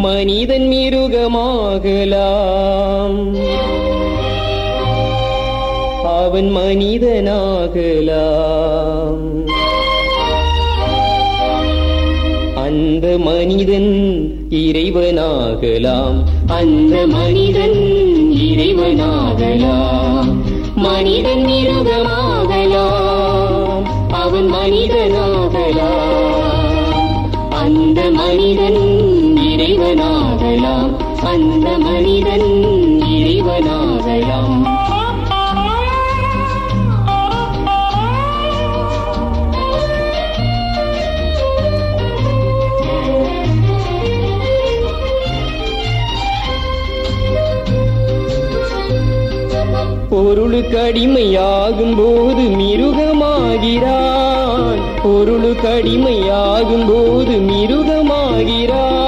மனிதன் மிருகமாகலாம். அவன் மனிதனாகலாம். அந்த மனிதன் இறைவனாகலாம். அந்த மனிதன் இறைவனாகலாம். மனிதன் மிருகமாகலாம். அவன் மனிதனாகலாம். அந்த மனிதன் இறைவனாகலாம். அந்த மனிதன் இறைவனாகலாம். பொருளுக்கு அடிமையாகும் போது மிருகமாகிறான். பொருளுக்கு அடிமையாகும் போது மிருகமாகிறான்.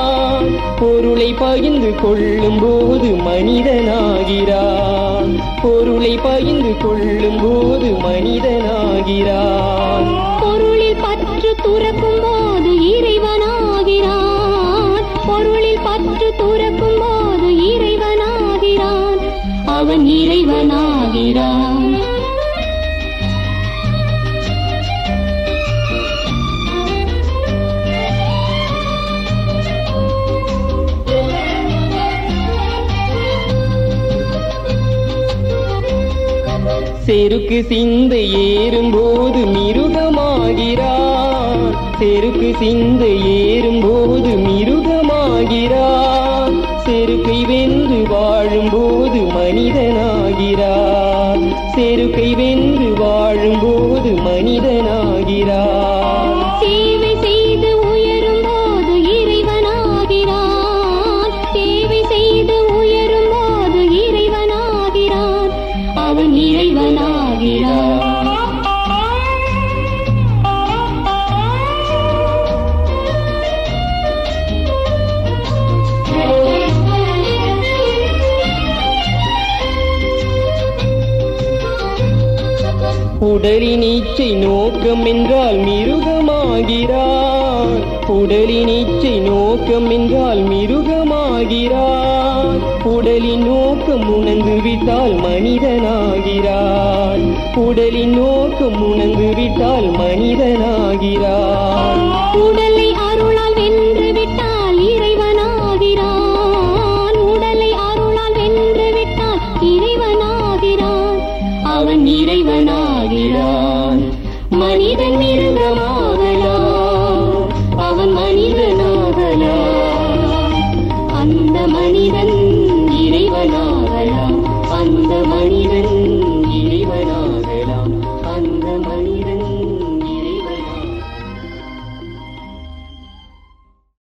பொருளை பகிர்ந்து கொள்ளும் போது மனிதனாகிறான். பொருளை பகிர்ந்து கொள்ளும் போது மனிதனாகிறான். பொருளில் பற்று துறக்கும் போது இறைவனாகிறான். பொருளில் பற்று துறக்கும் போது இறைவனாகிறான். அவன் இறைவனாகிறான். செருக்கு சிந்தை ஏறும்போது மிருகமாகிறார். செருக்கு சிந்தை ஏறும்போது மிருகமாகிறார். செருக்கை வென்று வாழும்போது மனிதனாகிறார். செருக்கை வென்று வாழும்போது மனிதனாகிறார். உடலின் இச்சை நோக்கம் என்றால் மிருகமாகிறார். உடலின் இச்சை நோக்கம் என்றால் மிருகமாகிறார். உடலின் நோக்கம் உணர்ந்து விட்டால் மனிதனாகிறான் உடலின் நோக்கம் உணர்ந்து விட்டால் மனிதனாகிறான் உடலை அருளால் வென்று அவன் இறைவனாகிறான். மனிதன் மிருகமா